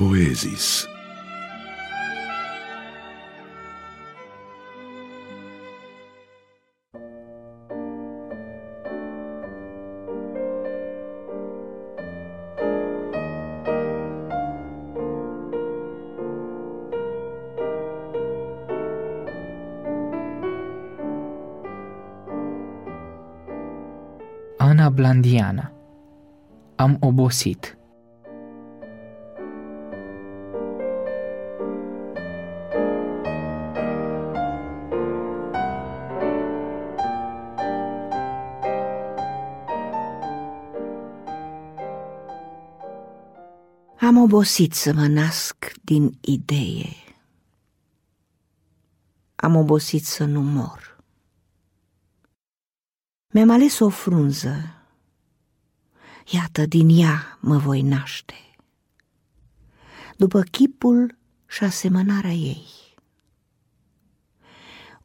Poezis. Ana Blandiana Am obosit obosit să mă nasc din idee. Am obosit să nu mor. Mi-am ales o frunză. Iată, din ea mă voi naște. După chipul și asemănarea ei.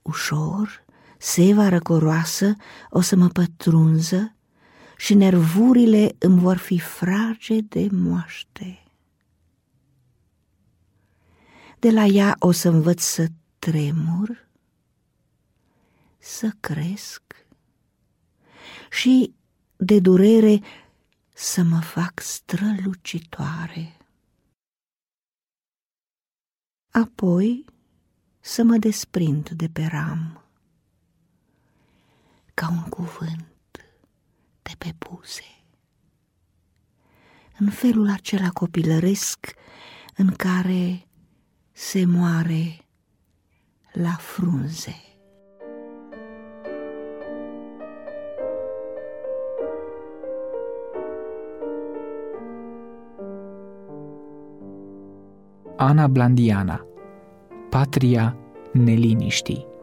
Ușor, seva răcoroasă o să mă pătrunză și nervurile îmi vor fi frage de moaște. De la ea o să învăț să tremur, să cresc și de durere să mă fac strălucitoare. Apoi să mă desprind de pe ram, ca un cuvânt de pe buze. În felul acela copilăresc în care se moare la frunze. Ana Blandiana Patria neliniștii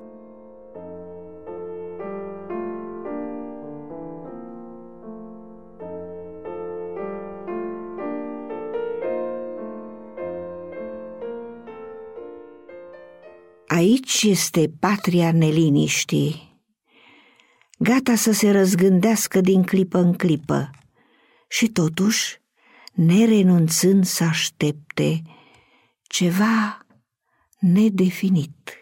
Aici este patria neliniștii, gata să se răzgândească din clipă în clipă. Și totuși, nerenunțând să aștepte ceva nedefinit.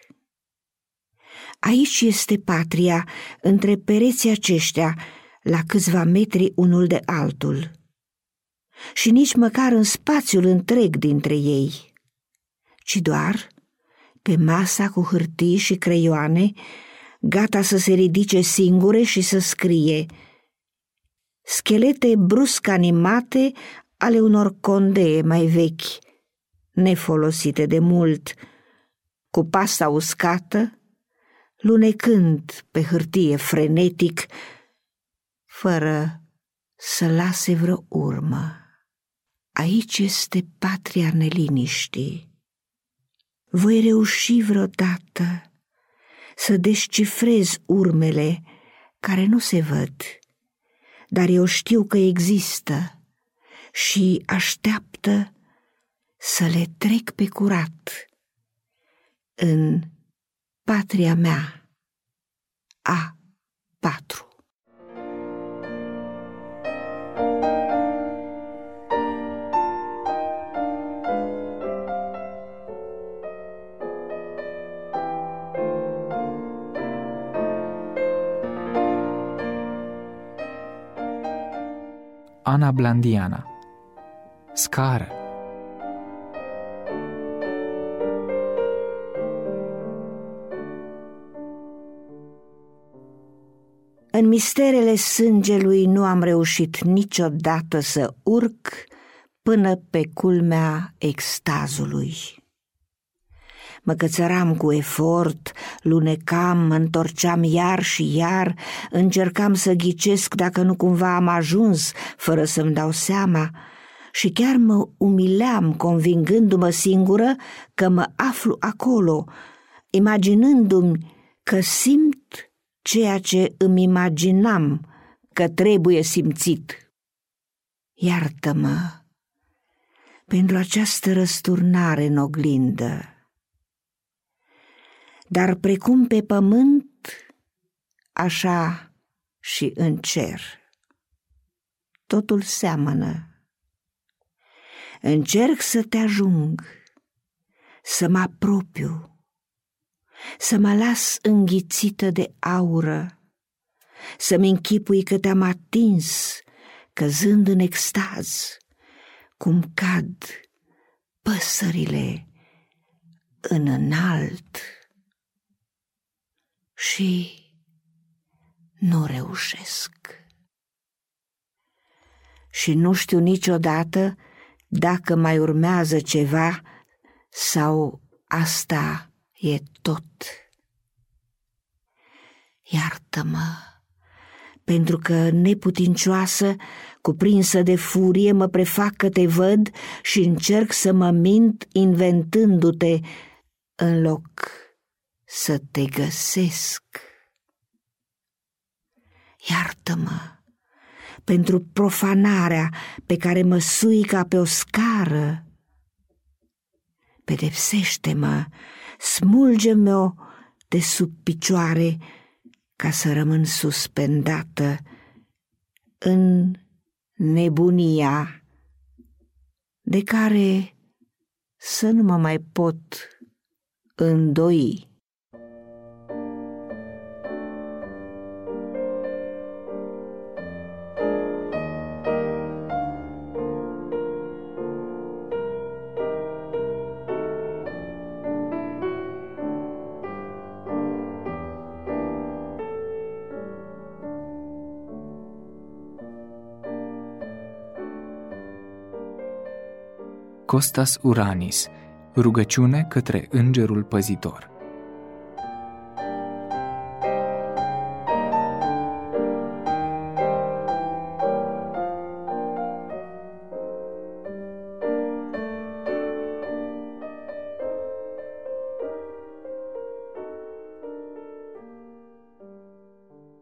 Aici este patria între pereții aceștia, la câțiva metri unul de altul, și nici măcar în spațiul întreg dintre ei, ci doar pe masa cu hârtii și creioane, gata să se ridice singure și să scrie. Schelete brusc animate ale unor condee mai vechi, nefolosite de mult, cu pasta uscată, lunecând pe hârtie frenetic, fără să lase vreo urmă. Aici este patria neliniștii voi reuși vreodată să descifrez urmele care nu se văd, dar eu știu că există și așteaptă să le trec pe curat în patria mea A4. Ana Blandiana Scară În misterele sângelui nu am reușit niciodată să urc până pe culmea extazului. Mă cățăram cu efort, lunecam, mă întorceam iar și iar, încercam să ghicesc dacă nu cumva am ajuns, fără să-mi dau seama, și chiar mă umileam convingându-mă singură că mă aflu acolo, imaginându-mi că simt ceea ce îmi imaginam că trebuie simțit. Iartă-mă pentru această răsturnare în oglindă dar precum pe pământ, așa și în cer. Totul seamănă. Încerc să te ajung, să mă apropiu, să mă las înghițită de aură, să-mi închipui că te-am atins, căzând în extaz, cum cad păsările în înalt și nu reușesc. Și nu știu niciodată dacă mai urmează ceva sau asta e tot. Iartă-mă, pentru că neputincioasă, cuprinsă de furie, mă prefac că te văd și încerc să mă mint inventându-te în loc să te găsesc. Iartă-mă pentru profanarea pe care mă sui ca pe o scară. Pedepsește-mă, smulge-mă de sub picioare ca să rămân suspendată în nebunia de care să nu mă mai pot îndoi. Costas Uranis, rugăciune către Îngerul Păzitor.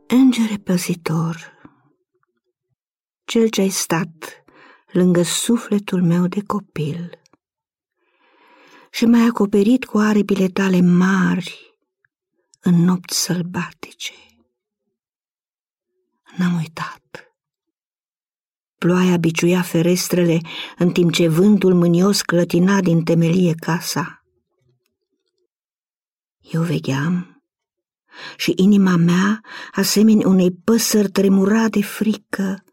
Îngere păzitor, cel ce ai stat lângă sufletul meu de copil și m-ai acoperit cu aripile tale mari în nopți sălbatice. N-am uitat. Ploaia biciuia ferestrele în timp ce vântul mânios clătina din temelie casa. Eu vegheam și inima mea, asemeni unei păsări tremura de frică,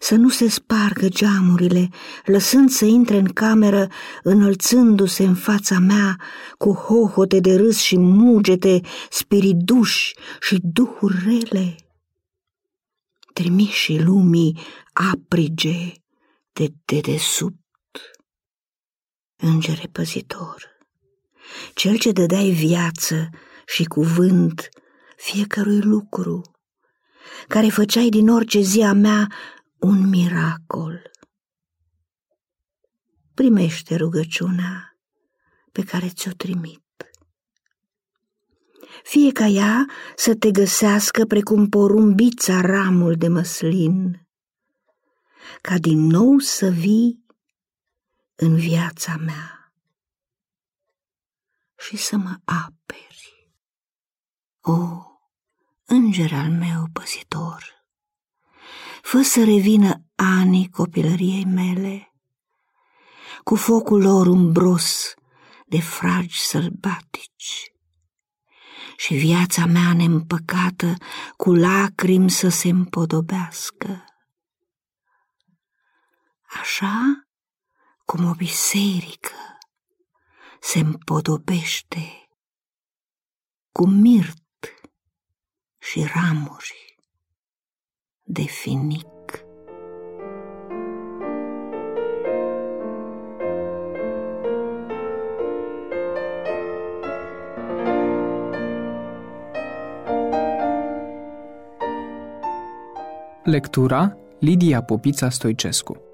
să nu se spargă geamurile, lăsând să intre în cameră, înălțându-se în fața mea cu hohote de râs și mugete, spiriduși și duhuri rele. Trimișii lumii aprige de dedesubt. Îngere păzitor, cel ce dădeai viață și cuvânt fiecărui lucru, care făceai din orice zi a mea un miracol. Primește rugăciunea pe care ți-o trimit. Fie ca ea să te găsească precum porumbița ramul de măslin, ca din nou să vii în viața mea și să mă aperi. O, înger al meu păzitor! Fă să revină anii copilăriei mele, cu focul lor umbros de fragi sălbatici, și viața mea neîmpăcată cu lacrimi să se împodobească. Așa cum o biserică se împodobește cu mirt și ramuri de finic. Lectura Lidia Popița Stoicescu